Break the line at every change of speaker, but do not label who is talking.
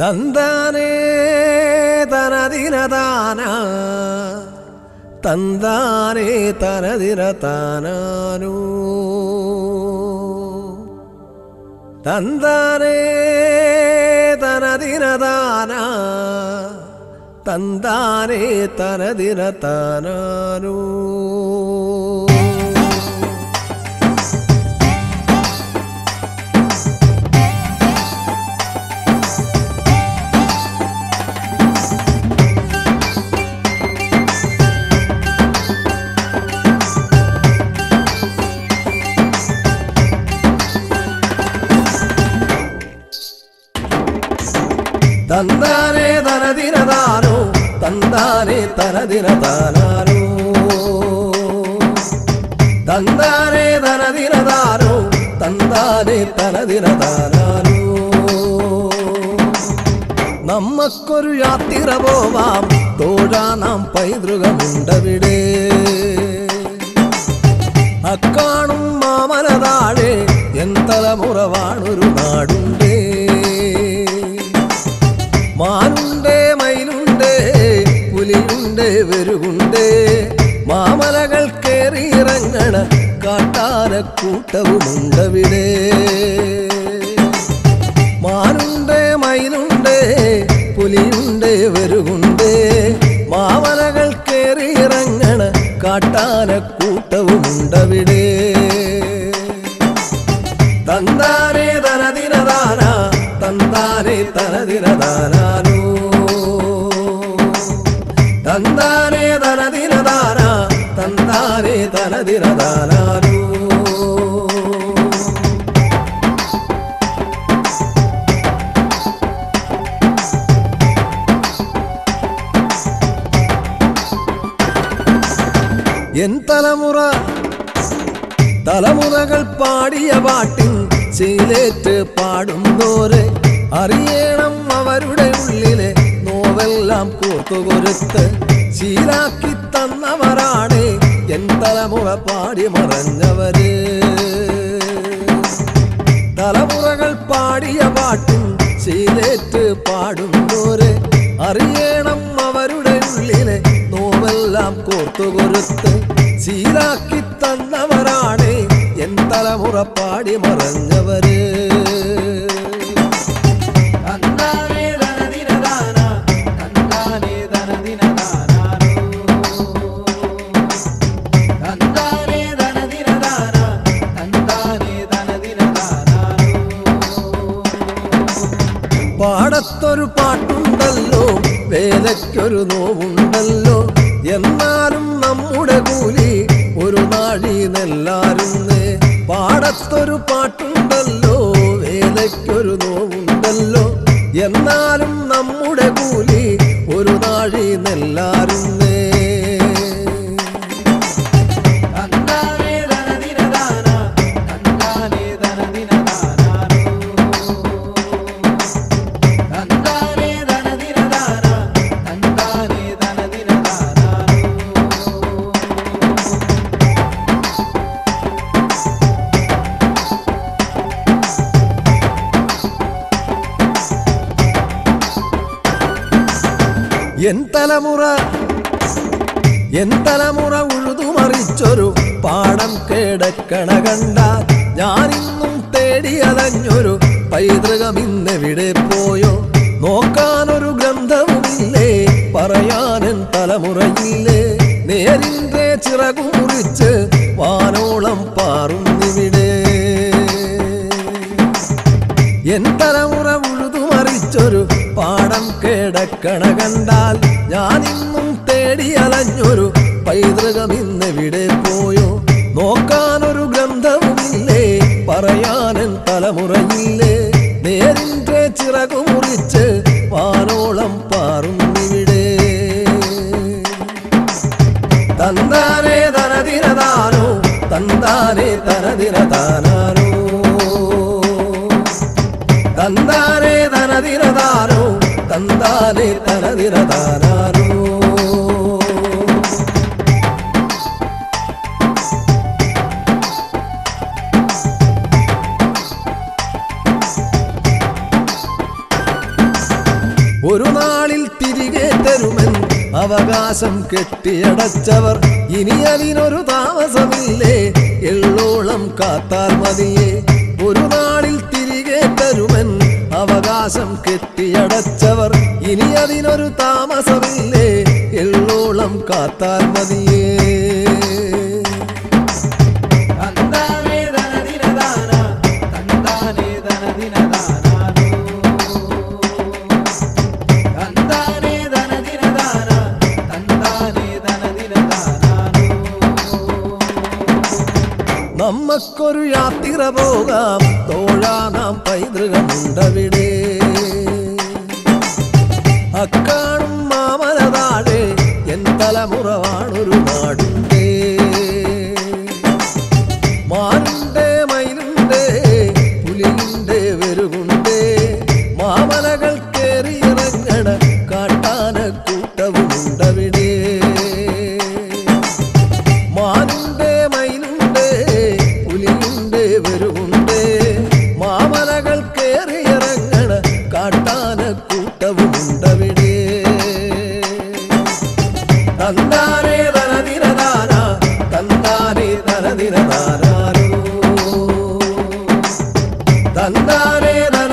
തന്താനേ തനതിനതാന തന്താനേ തനതിനതാനോ. തന്താനേ തനതിനതാന തന്താനേ തനതിനതാനോ. തന്താനെ തനതിനതാനോ തന്താനെ തനതിനതാനാനോ തന്താനെ തനതിനതാനോ തന്താനെ തനതിനതാനാനോ നമ്മക്കൊരു യാത്ര പോവാം തോഴാ നാം പൈതൃകമുണ്ടവിടെ. അക്കാണും മാമനതാഴെ താഴെ എൻ നാടുണ്ടേ. മാനുണ്ടേ മയിലുണ്ട് പുലിയുണ്ട് വെരുകുണ്ടേ മാമലകൾ കേറിയിറങ്ങണ കാട്ടാന കൂട്ടവുമുണ്ടവിടെ മാനുണ്ടേ മയിലുണ്ടേ പുലിയുണ്ട് വെരുകുണ്ടേ മാമലകൾ കേറിയിറങ്ങണ കാട്ടാന കൂട്ടവുമുണ്ടവിടെ തനദിനദാന തന്താനേ തനദിനദാനാനു തന്താനേ തനദിനദാന തന്താനേ തനദിനദാനാനു എൻ തലമുറ തലമുറകൾ പാടിയ പാട്ടിൻ ശീലേറ്റ് പാടുന്നോരെ അറിയണം അവരുടെ ഉള്ളിലെ നോവെല്ലാം കൂത്തുകൊരുത്ത് ശീലാക്കി തന്നവരാണ് എൻ തലമുറ പാടി മറഞ്ഞവര്. തലമുറകൾ പാടിയ പാട്ടും ശീലേറ്റ് പാടുന്നോരെ അറിയണം അവരുടെ ഉള്ളിലെ നോവെല്ലാം കോർത്തുകൊരുത്ത് ശീലാക്കി തന്നവരാണ് എൻ തലമുറ പാടി മറഞ്ഞവര്. വേലയ്ക്കൊരു നോവുണ്ടല്ലോ. എന്നാലും നമ്മുടെ കൂലി ഒരു നാഴി നെല്ലാരുന്ന് പാടത്തൊരു പാട്ടുണ്ടല്ലോ വേലയ്ക്കൊരു നോവുണ്ടല്ലോ. എന്നാലും നമ്മുടെ കൂലി ഒരു നാഴി നെല്ലാരുന്നേ എൻ തലമുറ എൻ തലമുറ ഉഴുതുമറിച്ചൊരു പാടം കേടക്കണ കണ്ടാൽ ഞാനിന്നും തേടിയതഞ്ഞൊരു പൈതൃകം ഇന്നെവിടെ പോയോ? നോക്കാനൊരു ഗ്രന്ഥവുമില്ലേ പറയാനൻ തലമുറയില്ലേ? നേരിന്റെ ചിറകു മുറിച്ച് വാനോളം പാറുന്നിവിടെ കേടക്കണ കണ്ടാൽ. ഞാനിന്നും തേടിയലഞ്ഞൊരു പൈതൃകം ഇന്നെവിടെ പോയോ? നോക്കാനൊരു ഗ്രന്ഥവുമില്ലേ? പറയാനൻ തലമുറയില്ലേ? നേരിന്റെ ചിറകു മുറിച്ച് വാനോളം പാറുന്നിവിടെ. തന്താനേ തനതിരതാനോ തന്താനേ തനദിനദാനാനോ తందానే తనదిన ഒരു നാളിൽ തിരികെ തരുമെൻ അവകാശം കെട്ടിയടച്ചവർ ഇനി അതിനൊരു താമസമില്ലേ? എള്ളോളം കാത്താൽ മതിയേ. ഒരു നാളിൽ തിരികെ തരുമെൻ അവകാശം കെട്ടിയടച്ച അതിനൊരു താമസമില്ലേ? എള്ളോളം കാത്താൽ മതിയേ. നമ്മക്കൊരു യാത്ര പോകാം. തോഴാ നാം പൈതൃകമുണ്ടവിടെ. അക്കാണും മാമലനാട് എൻ തലമുറവാണൊരു നാട് Not re da